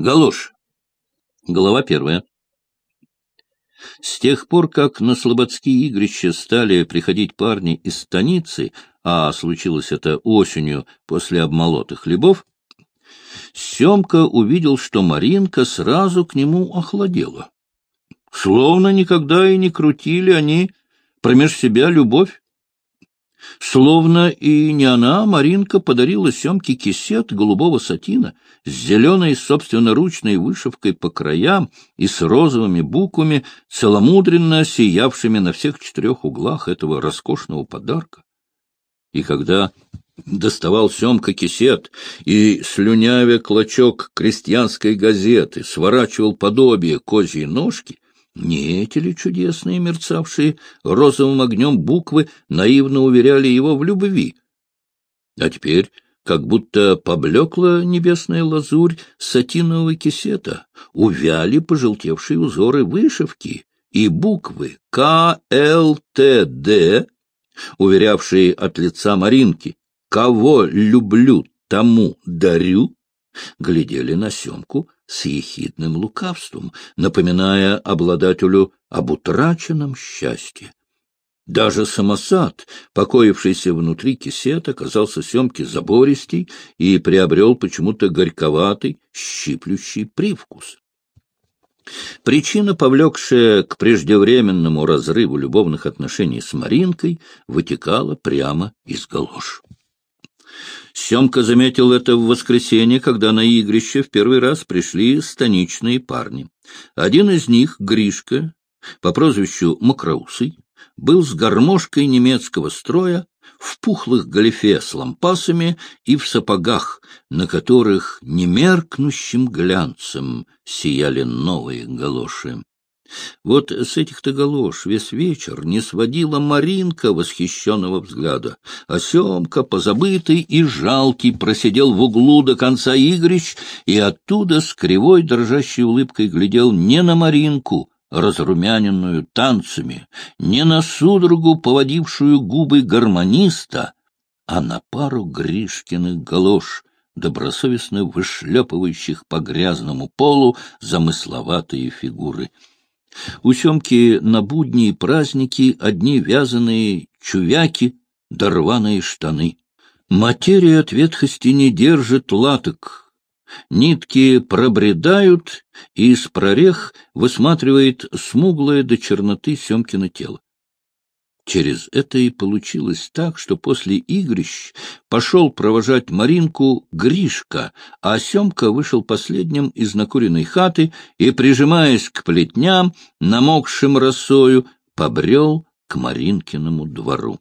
Галош. Глава первая. С тех пор, как на слободские игрища стали приходить парни из станицы, а случилось это осенью после обмолота хлебов, Семка увидел, что Маринка сразу к нему охладела. Словно никогда и не крутили они промеж себя любовь. Словно и не она, Маринка подарила Семке кисет голубого сатина с зеленой собственноручной вышивкой по краям и с розовыми буквами, целомудренно сиявшими на всех четырех углах этого роскошного подарка. И когда доставал Семка кисет и, слюнявя клочок крестьянской газеты, сворачивал подобие козьей ножки, не эти ли чудесные, мерцавшие розовым огнем буквы, наивно уверяли его в любви? А теперь, как будто поблекла небесная лазурь сатинового кисета, увяли пожелтевшие узоры вышивки и буквы К, Л, Т, Д, уверявшие от лица Маринки, «Кого люблю, тому дарю», глядели на Семку с ехидным лукавством, напоминая обладателю об утраченном счастье. Даже самосад, покоившийся внутри кисет, оказался Семке забористей и приобрел почему-то горьковатый, щиплющий привкус. Причина, повлекшая к преждевременному разрыву любовных отношений с Маринкой, вытекала прямо из галош. Семка заметил это в воскресенье, когда на игрище в первый раз пришли станичные парни. Один из них, Гришка, по прозвищу Мокроусый, был с гармошкой немецкого строя, в пухлых галифе с лампасами и в сапогах, на которых немеркнущим глянцем сияли новые галоши. Вот с этих-то галош весь вечер не сводила Маринка восхищенного взгляда, а Семка, позабытый и жалкий, просидел в углу до конца игрищ и оттуда с кривой дрожащей улыбкой глядел не на Маринку, разрумяненную танцами, не на судорогу, поводившую губы гармониста, а на пару Гришкиных галош, добросовестно вышлепывающих по грязному полу замысловатые фигуры — у Семки на будни и праздники одни вязаные чувяки да рваные штаны. Материя от ветхости не держит латок. Нитки пробредают, и из прорех высматривает смуглое до черноты Семкино тело. Через это и получилось так, что после игрищ пошел провожать Маринку Гришка, а Семка вышел последним из накуренной хаты и, прижимаясь к плетням, намокшим росою, побрел к Маринкиному двору.